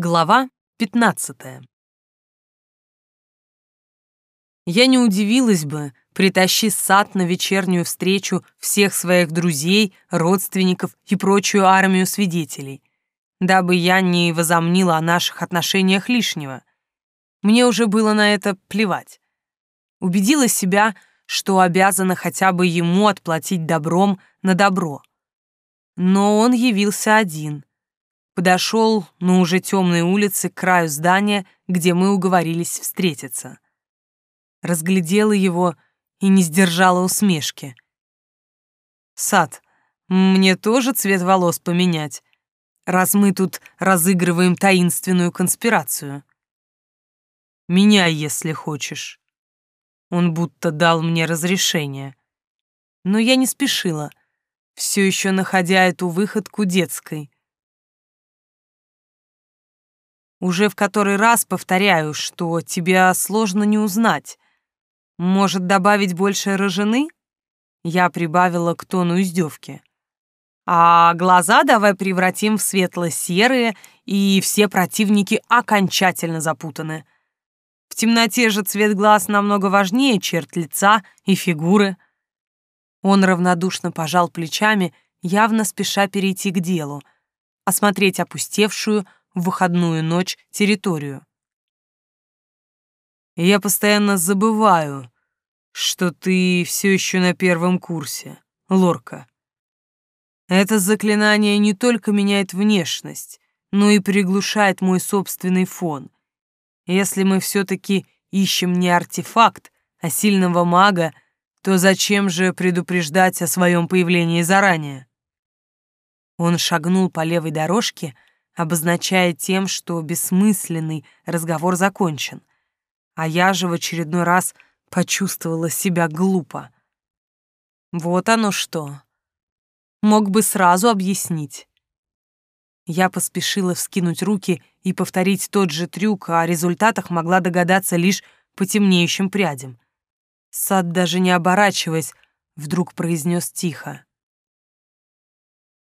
Глава 15. Я не удивилась бы, притащи сад на вечернюю встречу всех своих друзей, родственников и прочую армию свидетелей, дабы я не возомнила о наших отношениях лишнего. Мне уже было на это плевать. Убедила себя, что обязана хотя бы ему отплатить добром на добро. Но он явился один — подошел на уже темной улице к краю здания, где мы уговорились встретиться. Разглядела его и не сдержала усмешки. «Сад, мне тоже цвет волос поменять, раз мы тут разыгрываем таинственную конспирацию. Меняй, если хочешь». Он будто дал мне разрешение. Но я не спешила, все еще находя эту выходку детской — Уже в который раз повторяю, что тебя сложно не узнать. Может, добавить больше рожены? Я прибавила к тону издевки. А глаза давай превратим в светло-серые, и все противники окончательно запутаны. В темноте же цвет глаз намного важнее черт лица и фигуры. Он равнодушно пожал плечами, явно спеша перейти к делу, осмотреть опустевшую, в выходную ночь территорию. я постоянно забываю, что ты все еще на первом курсе, Лорка. Это заклинание не только меняет внешность, но и приглушает мой собственный фон. Если мы все-таки ищем не артефакт, а сильного мага, то зачем же предупреждать о своем появлении заранее? Он шагнул по левой дорожке, обозначая тем, что бессмысленный разговор закончен. А я же в очередной раз почувствовала себя глупо. Вот оно что. Мог бы сразу объяснить. Я поспешила вскинуть руки и повторить тот же трюк, а о результатах могла догадаться лишь по темнеющим прядям. Сад, даже не оборачиваясь, вдруг произнес тихо.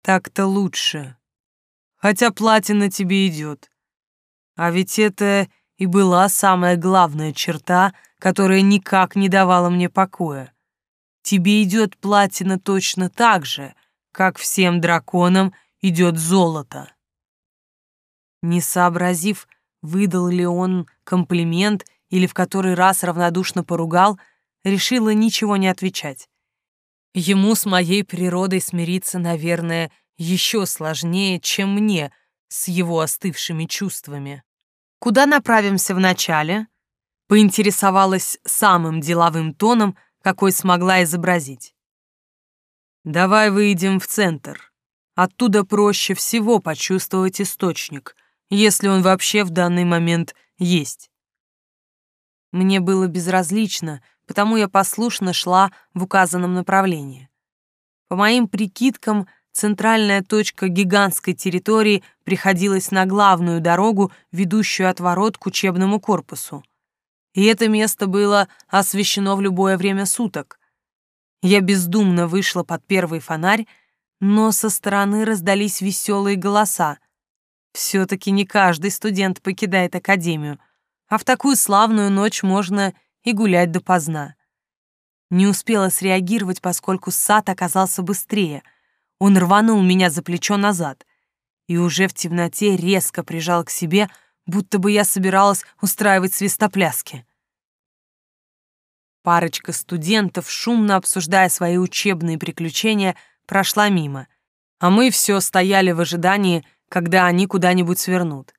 «Так-то лучше хотя платье на тебе идет. А ведь это и была самая главная черта, которая никак не давала мне покоя. Тебе идет платина точно так же, как всем драконам идет золото. Не сообразив, выдал ли он комплимент или в который раз равнодушно поругал, решила ничего не отвечать. Ему с моей природой смириться, наверное, еще сложнее, чем мне с его остывшими чувствами. «Куда направимся вначале?» — поинтересовалась самым деловым тоном, какой смогла изобразить. «Давай выйдем в центр. Оттуда проще всего почувствовать источник, если он вообще в данный момент есть». Мне было безразлично, потому я послушно шла в указанном направлении. По моим прикидкам, центральная точка гигантской территории приходилась на главную дорогу, ведущую от ворот к учебному корпусу. И это место было освещено в любое время суток. Я бездумно вышла под первый фонарь, но со стороны раздались веселые голоса. Все-таки не каждый студент покидает академию, а в такую славную ночь можно и гулять допоздна. Не успела среагировать, поскольку сад оказался быстрее — он рванул меня за плечо назад и уже в темноте резко прижал к себе, будто бы я собиралась устраивать свистопляски. Парочка студентов, шумно обсуждая свои учебные приключения, прошла мимо, а мы все стояли в ожидании, когда они куда-нибудь свернут.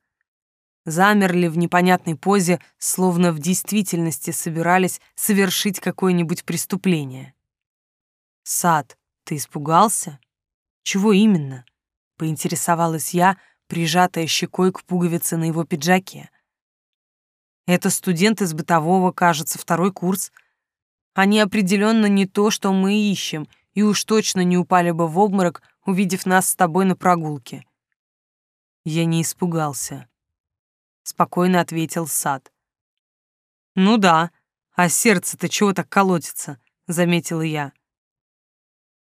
Замерли в непонятной позе, словно в действительности собирались совершить какое-нибудь преступление. «Сад, ты испугался?» Чего именно? Поинтересовалась я, прижатая щекой к пуговице на его пиджаке. Это студент из бытового, кажется, второй курс. Они определенно не то, что мы ищем, и уж точно не упали бы в обморок, увидев нас с тобой на прогулке. Я не испугался. Спокойно ответил Сад. Ну да, а сердце-то чего так колотится, заметила я.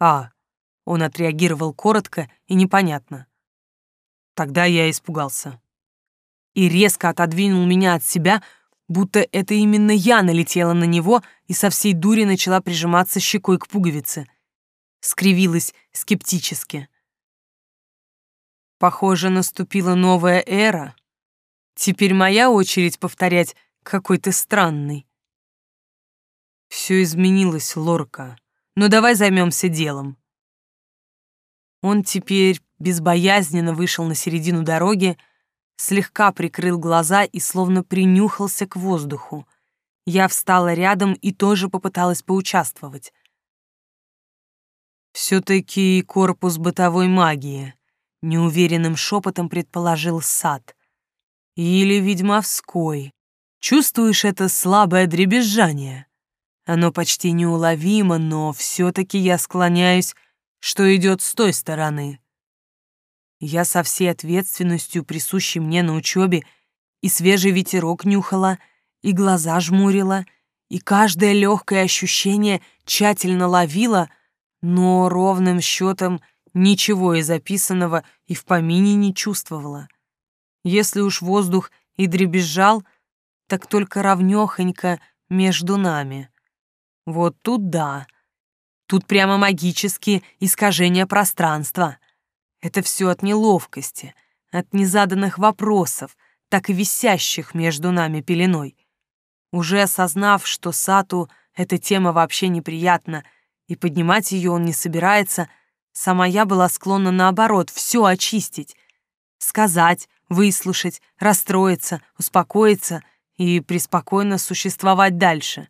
А, он отреагировал коротко и непонятно. Тогда я испугался. и резко отодвинул меня от себя, будто это именно я налетела на него и со всей дури начала прижиматься щекой к пуговице. Скривилась скептически. Похоже, наступила новая эра. Теперь моя очередь повторять «какой ты странный». Все изменилось, Лорка, но давай займемся делом. Он теперь безбоязненно вышел на середину дороги, слегка прикрыл глаза и словно принюхался к воздуху. Я встала рядом и тоже попыталась поучаствовать. «Все-таки корпус бытовой магии», — неуверенным шепотом предположил сад. «Или ведьмовской. Чувствуешь это слабое дребезжание? Оно почти неуловимо, но все-таки я склоняюсь, что идет с той стороны». Я со всей ответственностью, присущей мне на учебе, и свежий ветерок нюхала, и глаза жмурила, и каждое легкое ощущение тщательно ловила, но ровным счетом ничего из записанного и в помине не чувствовала. Если уж воздух и дребезжал, так только ровнёхонько между нами. Вот тут да. Тут прямо магические искажения пространства — это все от неловкости, от незаданных вопросов, так и висящих между нами пеленой. Уже осознав, что Сату эта тема вообще неприятна, и поднимать ее он не собирается, сама я была склонна наоборот все очистить, сказать, выслушать, расстроиться, успокоиться и преспокойно существовать дальше.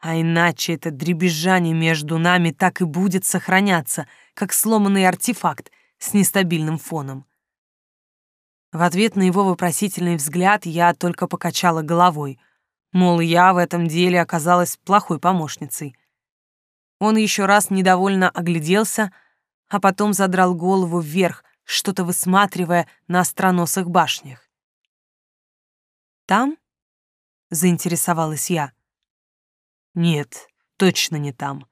А иначе это дребезжание между нами так и будет сохраняться, как сломанный артефакт, с нестабильным фоном. В ответ на его вопросительный взгляд я только покачала головой, мол, я в этом деле оказалась плохой помощницей. Он еще раз недовольно огляделся, а потом задрал голову вверх, что-то высматривая на остроносых башнях. «Там?» — заинтересовалась я. «Нет, точно не там.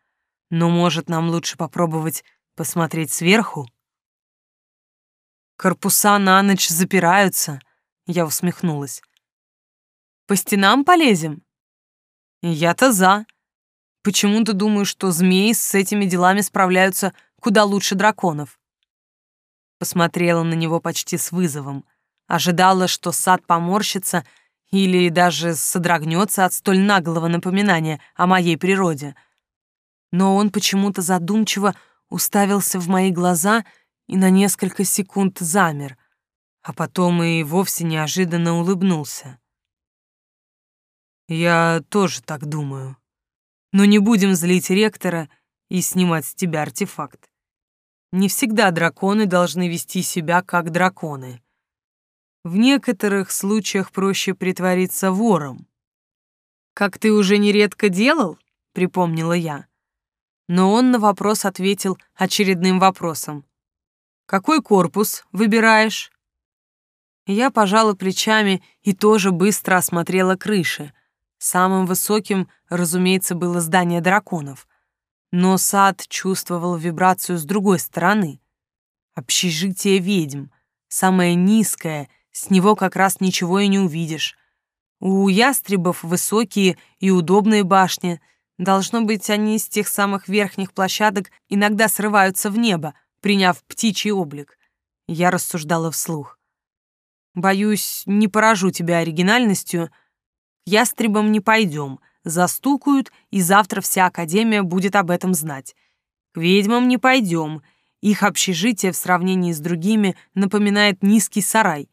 Но, может, нам лучше попробовать посмотреть сверху?» Корпуса на ночь запираются. Я усмехнулась. По стенам полезем? Я-то за. Почему-то думаю, что змеи с этими делами справляются куда лучше драконов. Посмотрела на него почти с вызовом. Ожидала, что сад поморщится или даже содрогнется от столь наглого напоминания о моей природе. Но он почему-то задумчиво уставился в мои глаза и на несколько секунд замер, а потом и вовсе неожиданно улыбнулся. «Я тоже так думаю. Но не будем злить ректора и снимать с тебя артефакт. Не всегда драконы должны вести себя как драконы. В некоторых случаях проще притвориться вором. «Как ты уже нередко делал?» — припомнила я. Но он на вопрос ответил очередным вопросом. Какой корпус выбираешь?» Я пожала плечами и тоже быстро осмотрела крыши. Самым высоким, разумеется, было здание драконов. Но сад чувствовал вибрацию с другой стороны. Общежитие ведьм. Самое низкое, с него как раз ничего и не увидишь. У ястребов высокие и удобные башни. Должно быть, они с тех самых верхних площадок иногда срываются в небо, приняв птичий облик. Я рассуждала вслух. Боюсь, не поражу тебя оригинальностью. Ястребом не пойдем, застукают, и завтра вся Академия будет об этом знать. К ведьмам не пойдем, их общежитие в сравнении с другими напоминает низкий сарай.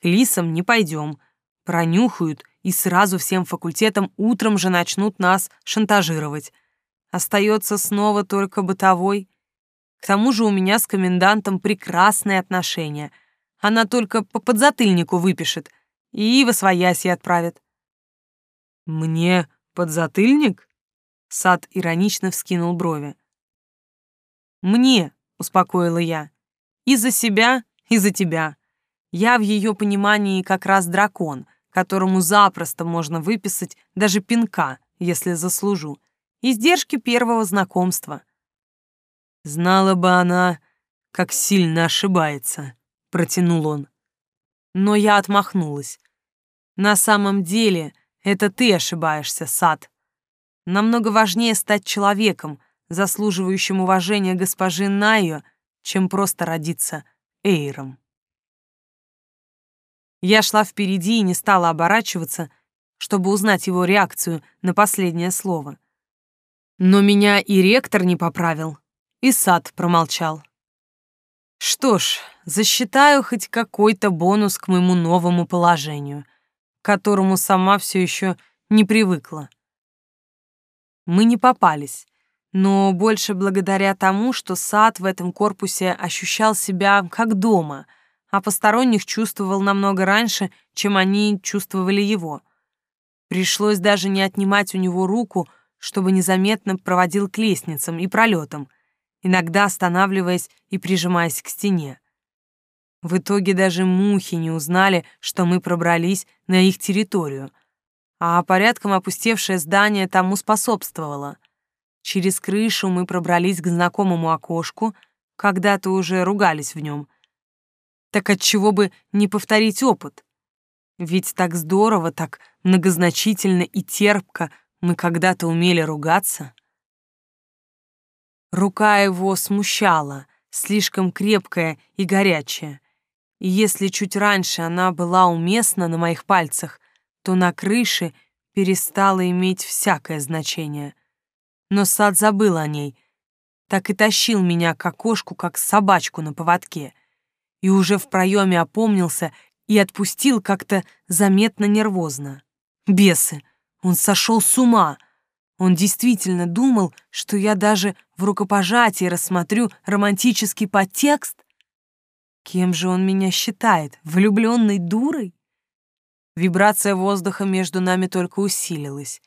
К лисам не пойдем, пронюхают и сразу всем факультетам утром же начнут нас шантажировать. Остается снова только бытовой. К тому же у меня с комендантом прекрасные отношения. Она только по подзатыльнику выпишет и в освояси отправит. «Мне подзатыльник?» Сад иронично вскинул брови. «Мне», — успокоила я, — «и за себя, и за тебя. Я в ее понимании как раз дракон, которому запросто можно выписать даже пинка, если заслужу. Издержки первого знакомства. Знала бы она, как сильно ошибается, протянул он. Но я отмахнулась. На самом деле, это ты ошибаешься, Сад. Намного важнее стать человеком, заслуживающим уважения госпожи Найо, чем просто родиться Эйром. Я шла впереди и не стала оборачиваться, чтобы узнать его реакцию на последнее слово. Но меня и ректор не поправил, и сад промолчал. Что ж, засчитаю хоть какой-то бонус к моему новому положению, к которому сама все еще не привыкла. Мы не попались, но больше благодаря тому, что сад в этом корпусе ощущал себя как дома, а посторонних чувствовал намного раньше, чем они чувствовали его. Пришлось даже не отнимать у него руку, чтобы незаметно проводил к лестницам и пролетам, иногда останавливаясь и прижимаясь к стене. В итоге даже мухи не узнали, что мы пробрались на их территорию, а порядком опустевшее здание тому способствовало. Через крышу мы пробрались к знакомому окошку, когда-то уже ругались в нем. Так отчего бы не повторить опыт? Ведь так здорово, так многозначительно и терпко мы когда-то умели ругаться. Рука его смущала, слишком крепкая и горячая. И если чуть раньше она была уместна на моих пальцах, то на крыше перестала иметь всякое значение. Но сад забыл о ней, так и тащил меня к окошку, как собачку на поводке, и уже в проеме опомнился и отпустил как-то заметно нервозно. Бесы! Он сошел с ума! Он действительно думал, что я даже в рукопожатии рассмотрю романтический подтекст? Кем же он меня считает? Влюбленной дурой? Вибрация воздуха между нами только усилилась,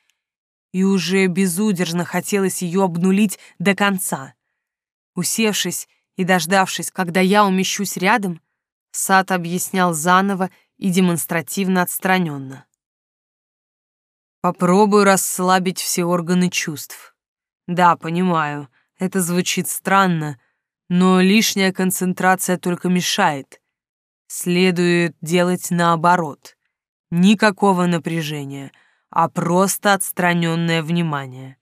и уже безудержно хотелось ее обнулить до конца. Усевшись и дождавшись, когда я умещусь рядом, Сад объяснял заново и демонстративно отстраненно. Попробую расслабить все органы чувств. Да, понимаю, это звучит странно, но лишняя концентрация только мешает. Следует делать наоборот. Никакого напряжения, а просто отстраненное внимание.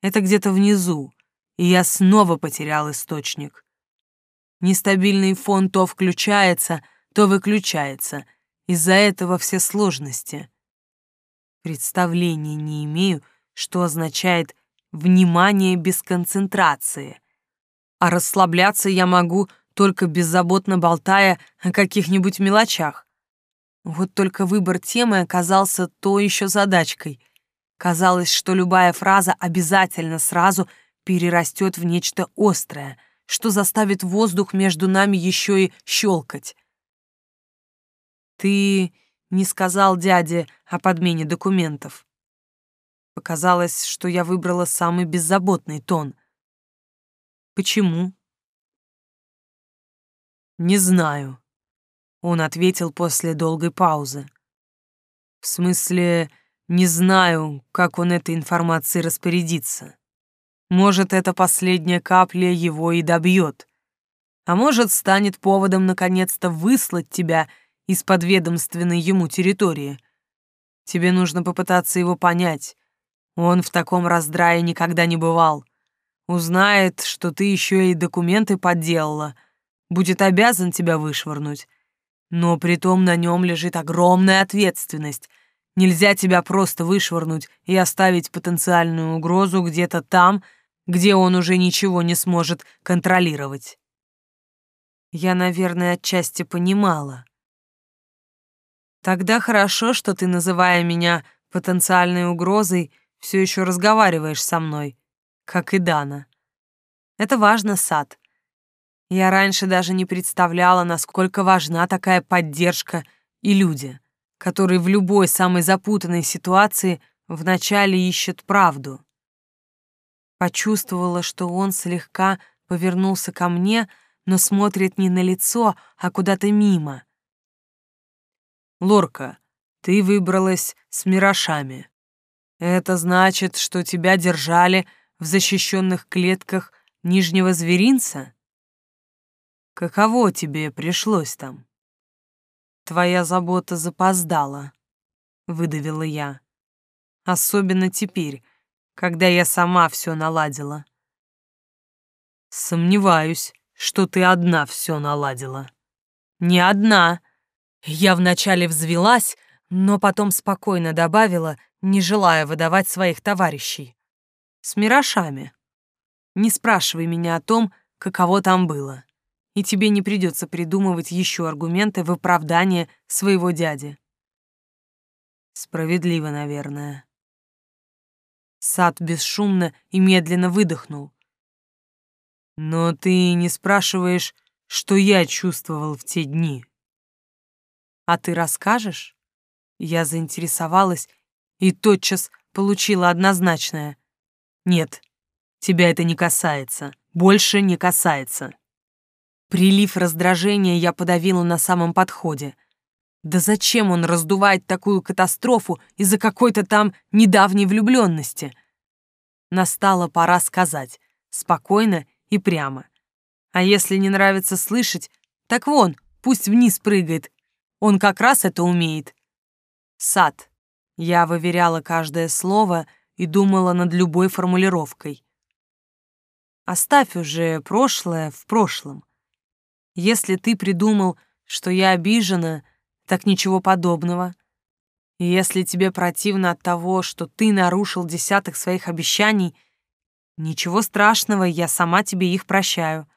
Это где-то внизу, и я снова потерял источник. Нестабильный фон то включается, то выключается. Из-за этого все сложности. Представления не имею, что означает «внимание без концентрации». А расслабляться я могу, только беззаботно болтая о каких-нибудь мелочах. Вот только выбор темы оказался то еще задачкой. Казалось, что любая фраза обязательно сразу перерастет в нечто острое, что заставит воздух между нами еще и щелкать. «Ты не сказал дяде о подмене документов. Показалось, что я выбрала самый беззаботный тон. Почему? Не знаю, он ответил после долгой паузы. В смысле, не знаю, как он этой информацией распорядится. Может, эта последняя капля его и добьет. А может, станет поводом наконец-то выслать тебя из подведомственной ему территории. Тебе нужно попытаться его понять. Он в таком раздрае никогда не бывал. Узнает, что ты еще и документы подделала, будет обязан тебя вышвырнуть. Но притом на нем лежит огромная ответственность. Нельзя тебя просто вышвырнуть и оставить потенциальную угрозу где-то там, где он уже ничего не сможет контролировать. Я, наверное, отчасти понимала. Тогда хорошо, что ты, называя меня потенциальной угрозой, все еще разговариваешь со мной, как и Дана. Это важно, Сад. Я раньше даже не представляла, насколько важна такая поддержка и люди, которые в любой самой запутанной ситуации вначале ищут правду. Почувствовала, что он слегка повернулся ко мне, но смотрит не на лицо, а куда-то мимо — Лорка, ты выбралась с мирошами. Это значит, что тебя держали в защищенных клетках нижнего зверинца? Каково тебе пришлось там? Твоя забота запоздала, выдавила я. Особенно теперь, когда я сама все наладила. Сомневаюсь, что ты одна все наладила. Не одна. Я вначале взвелась, но потом спокойно добавила, не желая выдавать своих товарищей. С мирошами. Не спрашивай меня о том, каково там было. И тебе не придется придумывать еще аргументы в оправдание своего дяди. Справедливо, наверное. Сад бесшумно и медленно выдохнул. Но ты не спрашиваешь, что я чувствовал в те дни. А ты расскажешь? Я заинтересовалась и тотчас получила однозначное. Нет, тебя это не касается, больше не касается. Прилив раздражения я подавила на самом подходе. Да зачем он раздувает такую катастрофу из-за какой-то там недавней влюбленности? Настала пора сказать, спокойно и прямо. А если не нравится слышать, так вон, пусть вниз прыгает. Он как раз это умеет. Сад. Я выверяла каждое слово и думала над любой формулировкой. Оставь уже прошлое в прошлом. Если ты придумал, что я обижена, так ничего подобного. Если тебе противно от того, что ты нарушил десяток своих обещаний, ничего страшного, я сама тебе их прощаю.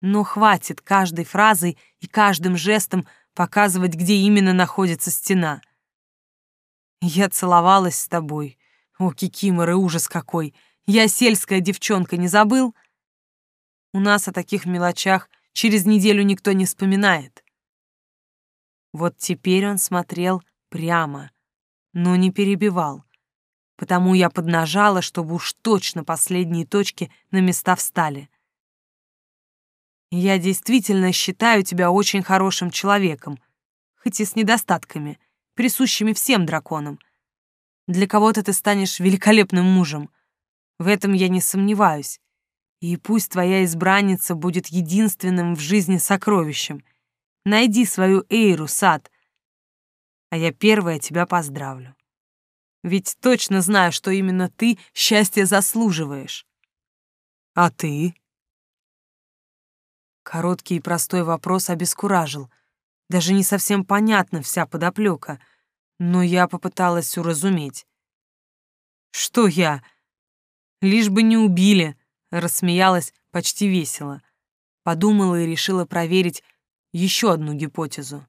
Но хватит каждой фразой и каждым жестом показывать, где именно находится стена. Я целовалась с тобой. О, кикиморы, ужас какой! Я сельская девчонка, не забыл? У нас о таких мелочах через неделю никто не вспоминает. Вот теперь он смотрел прямо, но не перебивал. Потому я поднажала, чтобы уж точно последние точки на места встали. Я действительно считаю тебя очень хорошим человеком, хоть и с недостатками, присущими всем драконам. Для кого-то ты станешь великолепным мужем. В этом я не сомневаюсь. И пусть твоя избранница будет единственным в жизни сокровищем. Найди свою Эйру, сад. А я первая тебя поздравлю. Ведь точно знаю, что именно ты счастье заслуживаешь. А ты? Короткий и простой вопрос обескуражил. Даже не совсем понятна вся подоплека, но я попыталась уразуметь. «Что я? Лишь бы не убили», — рассмеялась почти весело. Подумала и решила проверить еще одну гипотезу.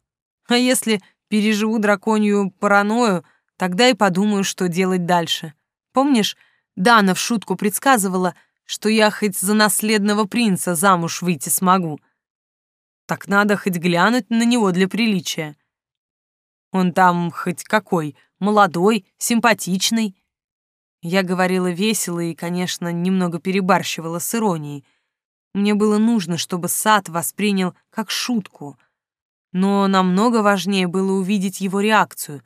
А если переживу драконью паранойю, тогда и подумаю, что делать дальше. Помнишь, Дана в шутку предсказывала — что я хоть за наследного принца замуж выйти смогу. Так надо хоть глянуть на него для приличия. Он там хоть какой, молодой, симпатичный. Я говорила весело и, конечно, немного перебарщивала с иронией. Мне было нужно, чтобы сад воспринял как шутку. Но намного важнее было увидеть его реакцию.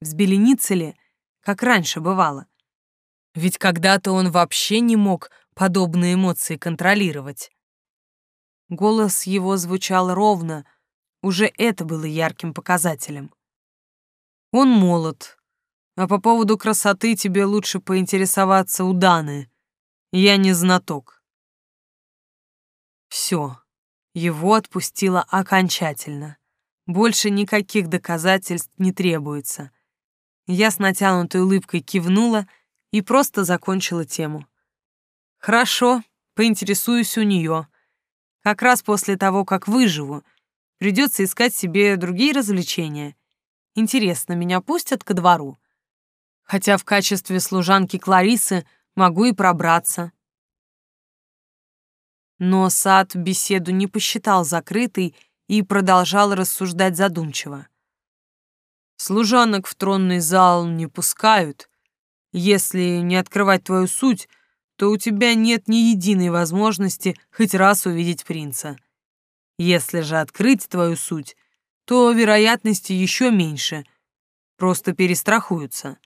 Взбеленится ли, как раньше бывало. Ведь когда-то он вообще не мог подобные эмоции контролировать. Голос его звучал ровно, уже это было ярким показателем. Он молод, а по поводу красоты тебе лучше поинтересоваться у Даны. Я не знаток. Все, его отпустило окончательно. Больше никаких доказательств не требуется. Я с натянутой улыбкой кивнула и просто закончила тему. Хорошо, поинтересуюсь у нее. Как раз после того, как выживу, придется искать себе другие развлечения. Интересно, меня пустят ко двору? Хотя в качестве служанки Кларисы могу и пробраться. Но сад беседу не посчитал закрытой и продолжал рассуждать задумчиво. Служанок в тронный зал не пускают. Если не открывать твою суть, то у тебя нет ни единой возможности хоть раз увидеть принца. Если же открыть твою суть, то вероятности еще меньше, просто перестрахуются.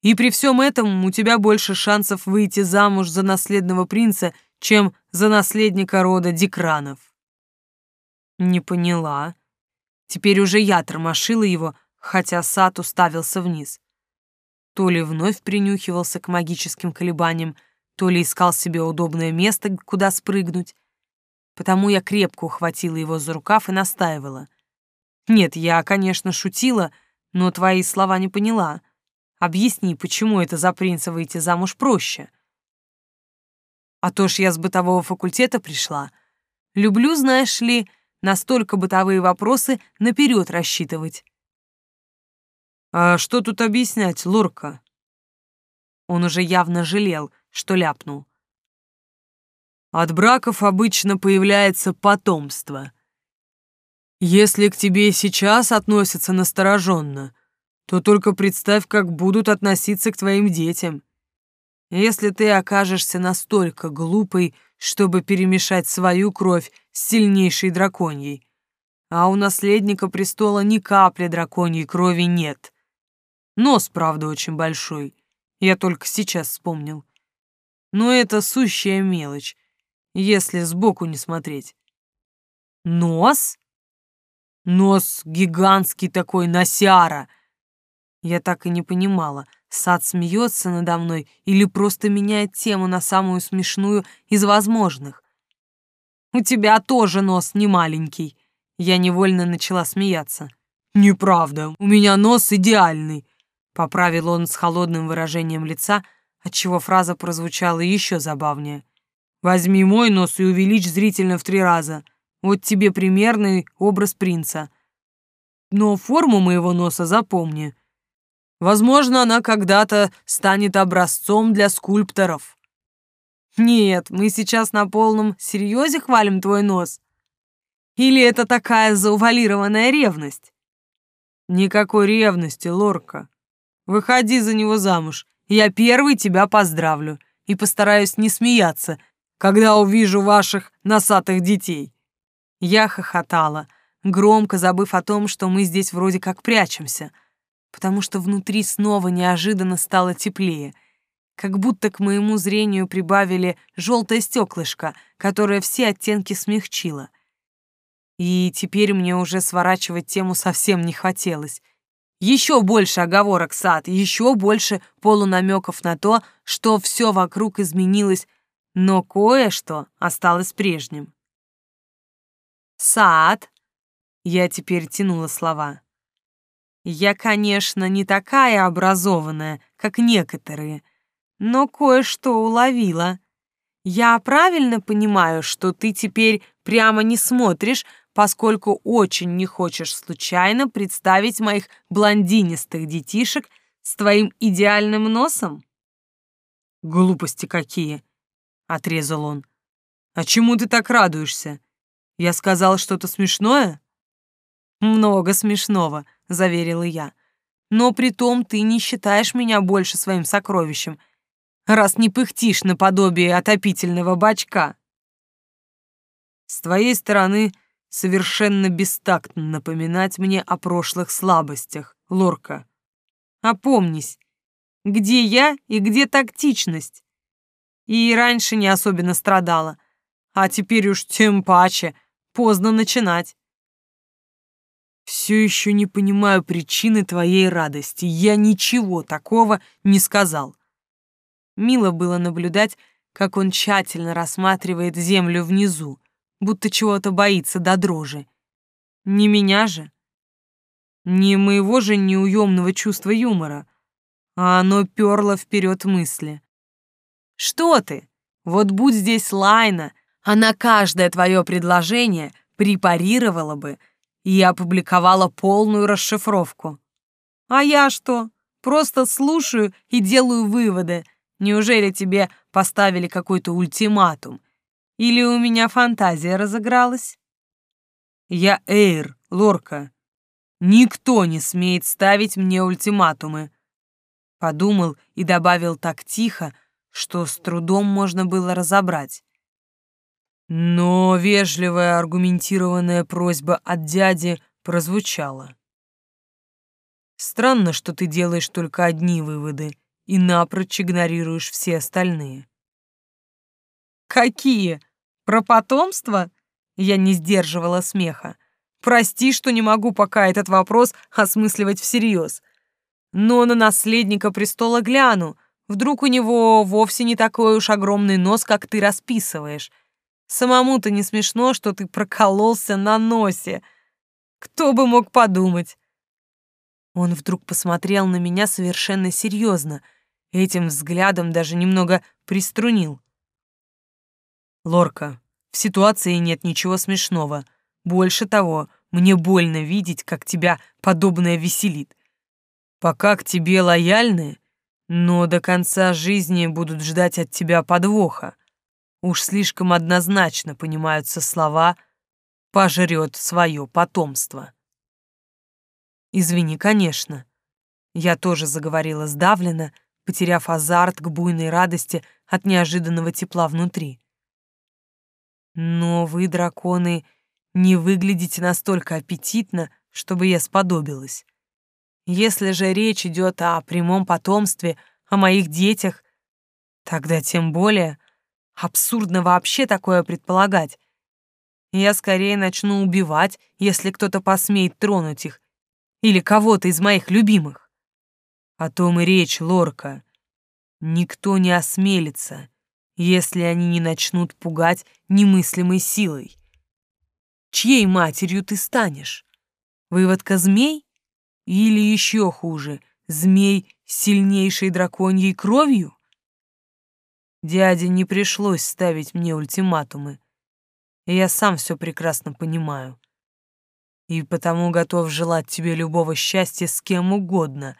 И при всем этом у тебя больше шансов выйти замуж за наследного принца, чем за наследника рода Дикранов. Не поняла. Теперь уже я тормошила его, хотя сад уставился вниз. То ли вновь принюхивался к магическим колебаниям, то ли искал себе удобное место, куда спрыгнуть. Потому я крепко ухватила его за рукав и настаивала. Нет, я, конечно, шутила, но твои слова не поняла. Объясни, почему это за принца выйти замуж проще? А то ж я с бытового факультета пришла. Люблю, знаешь ли, настолько бытовые вопросы наперед рассчитывать. «А что тут объяснять, Лорка?» Он уже явно жалел, что ляпнул. «От браков обычно появляется потомство. Если к тебе сейчас относятся настороженно, то только представь, как будут относиться к твоим детям. Если ты окажешься настолько глупой, чтобы перемешать свою кровь с сильнейшей драконьей, а у наследника престола ни капли драконьей крови нет, Нос, правда, очень большой. Я только сейчас вспомнил. Но это сущая мелочь, если сбоку не смотреть. Нос? Нос гигантский такой, носяра. Я так и не понимала, сад смеется надо мной или просто меняет тему на самую смешную из возможных. У тебя тоже нос не маленький. Я невольно начала смеяться. Неправда, у меня нос идеальный. Поправил он с холодным выражением лица, отчего фраза прозвучала еще забавнее. «Возьми мой нос и увеличь зрительно в три раза. Вот тебе примерный образ принца. Но форму моего носа запомни. Возможно, она когда-то станет образцом для скульпторов». «Нет, мы сейчас на полном серьезе хвалим твой нос. Или это такая заувалированная ревность?» «Никакой ревности, Лорка. Выходи за него замуж. Я первый тебя поздравлю и постараюсь не смеяться, когда увижу ваших носатых детей». Я хохотала, громко забыв о том, что мы здесь вроде как прячемся, потому что внутри снова неожиданно стало теплее, как будто к моему зрению прибавили желтое стеклышко, которое все оттенки смягчило. И теперь мне уже сворачивать тему совсем не хотелось. Еще больше оговорок сад, еще больше полунамеков на то, что все вокруг изменилось, но кое-что осталось прежним. «Сад», — я теперь тянула слова, — «я, конечно, не такая образованная, как некоторые, но кое-что уловила. Я правильно понимаю, что ты теперь прямо не смотришь поскольку очень не хочешь случайно представить моих блондинистых детишек с твоим идеальным носом? Глупости какие, отрезал он. А чему ты так радуешься? Я сказал что-то смешное? Много смешного, заверила я. Но при том ты не считаешь меня больше своим сокровищем, раз не пыхтишь наподобие отопительного бачка. С твоей стороны совершенно бестактно напоминать мне о прошлых слабостях, Лорка. Опомнись, где я и где тактичность? И раньше не особенно страдала, а теперь уж тем паче, поздно начинать. Все еще не понимаю причины твоей радости. Я ничего такого не сказал. Мило было наблюдать, как он тщательно рассматривает землю внизу, будто чего-то боится до дрожи. Не меня же. Не моего же неуемного чувства юмора, а оно перло вперед мысли. Что ты? Вот будь здесь Лайна, она каждое твое предложение препарировала бы и опубликовала полную расшифровку. А я что? Просто слушаю и делаю выводы. Неужели тебе поставили какой-то ультиматум, или у меня фантазия разыгралась? Я Эйр, Лорка. Никто не смеет ставить мне ультиматумы. Подумал и добавил так тихо, что с трудом можно было разобрать. Но вежливая аргументированная просьба от дяди прозвучала. Странно, что ты делаешь только одни выводы и напрочь игнорируешь все остальные. «Какие? Про потомство?» Я не сдерживала смеха. Прости, что не могу пока этот вопрос осмысливать всерьез. Но на наследника престола гляну. Вдруг у него вовсе не такой уж огромный нос, как ты расписываешь. Самому-то не смешно, что ты прокололся на носе. Кто бы мог подумать? Он вдруг посмотрел на меня совершенно серьезно, этим взглядом даже немного приструнил. Лорка, в ситуации нет ничего смешного. Больше того, мне больно видеть, как тебя подобное веселит. Пока к тебе лояльны, но до конца жизни будут ждать от тебя подвоха. Уж слишком однозначно понимаются слова «пожрет свое потомство». Извини, конечно. Я тоже заговорила сдавленно, потеряв азарт к буйной радости от неожиданного тепла внутри. Но вы, драконы, не выглядите настолько аппетитно, чтобы я сподобилась. Если же речь идет о прямом потомстве, о моих детях, тогда тем более абсурдно вообще такое предполагать. Я скорее начну убивать, если кто-то посмеет тронуть их, или кого-то из моих любимых. О том и речь, Лорка. Никто не осмелится, если они не начнут пугать немыслимой силой. Чьей матерью ты станешь? Выводка змей? Или еще хуже, змей с сильнейшей драконьей кровью? Дяде не пришлось ставить мне ультиматумы. И я сам все прекрасно понимаю. И потому готов желать тебе любого счастья с кем угодно,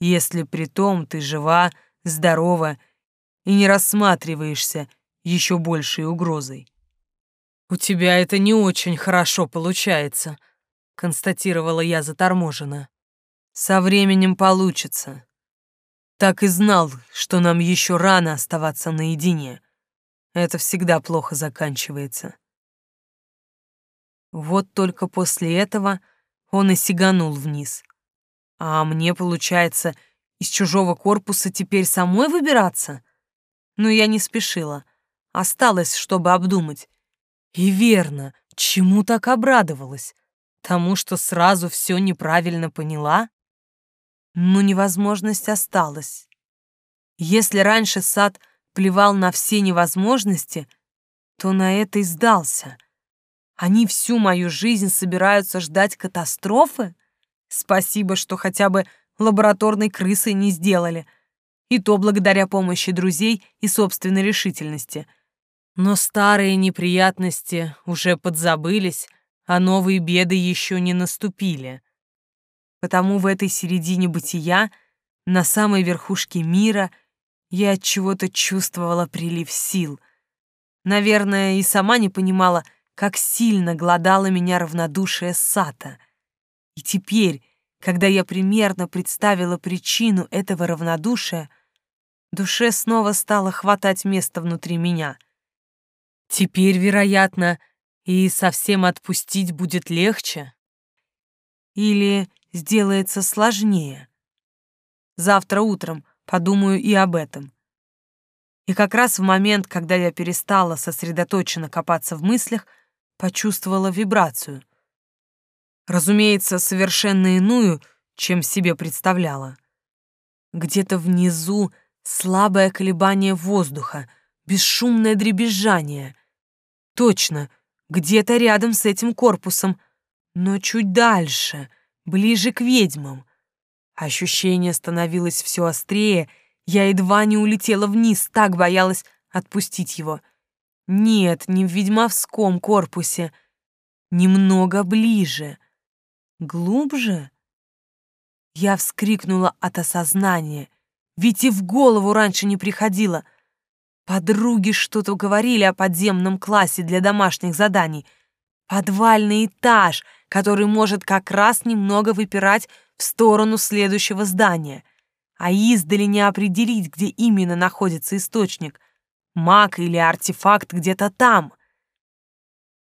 если при том ты жива, здорова и не рассматриваешься еще большей угрозой. «У тебя это не очень хорошо получается», — констатировала я заторможенно. «Со временем получится. Так и знал, что нам еще рано оставаться наедине. Это всегда плохо заканчивается». Вот только после этого он и сиганул вниз. А мне, получается, из чужого корпуса теперь самой выбираться? Но я не спешила. Осталось, чтобы обдумать. И верно, чему так обрадовалась? Тому, что сразу все неправильно поняла? Но невозможность осталась. Если раньше сад плевал на все невозможности, то на это и сдался. Они всю мою жизнь собираются ждать катастрофы? Спасибо, что хотя бы лабораторной крысы не сделали — и то благодаря помощи друзей и собственной решительности. Но старые неприятности уже подзабылись, а новые беды еще не наступили. Потому в этой середине бытия, на самой верхушке мира, я от чего-то чувствовала прилив сил. Наверное, и сама не понимала, как сильно глодала меня равнодушие Сата. И теперь, когда я примерно представила причину этого равнодушия, душе снова стало хватать места внутри меня. Теперь, вероятно, и совсем отпустить будет легче. Или сделается сложнее. Завтра утром подумаю и об этом. И как раз в момент, когда я перестала сосредоточенно копаться в мыслях, почувствовала вибрацию. Разумеется, совершенно иную, чем себе представляла. Где-то внизу Слабое колебание воздуха, бесшумное дребезжание. Точно, где-то рядом с этим корпусом, но чуть дальше, ближе к ведьмам. Ощущение становилось все острее, я едва не улетела вниз, так боялась отпустить его. Нет, не в ведьмовском корпусе. Немного ближе. Глубже? Я вскрикнула от осознания — ведь и в голову раньше не приходило. Подруги что-то говорили о подземном классе для домашних заданий. Подвальный этаж, который может как раз немного выпирать в сторону следующего здания. А издали не определить, где именно находится источник. Маг или артефакт где-то там.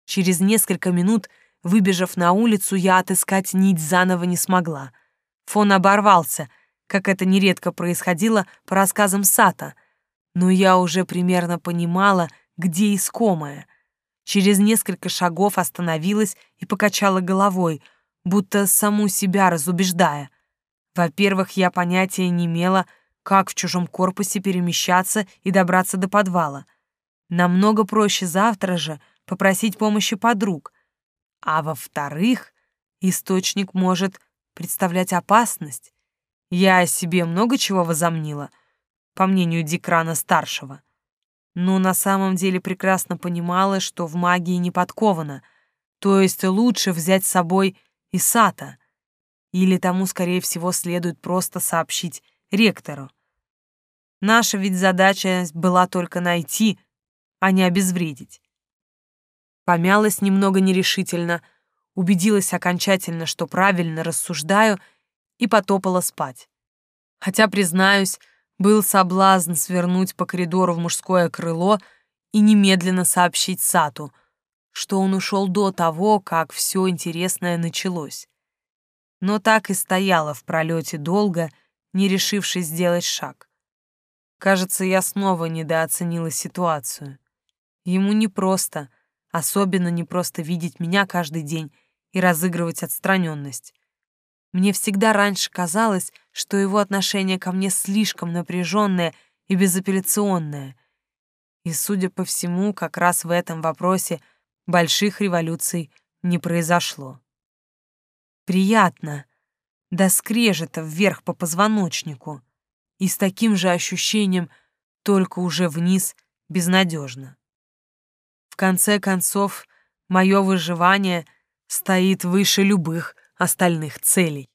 Через несколько минут, выбежав на улицу, я отыскать нить заново не смогла. Фон оборвался — как это нередко происходило по рассказам Сата, но я уже примерно понимала, где искомое. Через несколько шагов остановилась и покачала головой, будто саму себя разубеждая. Во-первых, я понятия не имела, как в чужом корпусе перемещаться и добраться до подвала. Намного проще завтра же попросить помощи подруг. А во-вторых, источник может представлять опасность. Я о себе много чего возомнила, по мнению Дикрана-старшего но на самом деле прекрасно понимала, что в магии не подкована, то есть лучше взять с собой Исата, или тому, скорее всего, следует просто сообщить ректору. Наша ведь задача была только найти, а не обезвредить. Помялась немного нерешительно, убедилась окончательно, что правильно рассуждаю, и потопала спать. Хотя, признаюсь, был соблазн свернуть по коридору в мужское крыло и немедленно сообщить Сату, что он ушел до того, как все интересное началось. Но так и стояла в пролете долго, не решившись сделать шаг. Кажется, я снова недооценила ситуацию. Ему непросто, особенно непросто видеть меня каждый день и разыгрывать отстраненность. Мне всегда раньше казалось, что его отношение ко мне слишком напряженное и безапелляционное. И, судя по всему, как раз в этом вопросе больших революций не произошло. Приятно, до скрежета вверх по позвоночнику, и с таким же ощущением, только уже вниз, безнадежно. В конце концов, мое выживание стоит выше любых остальных целей.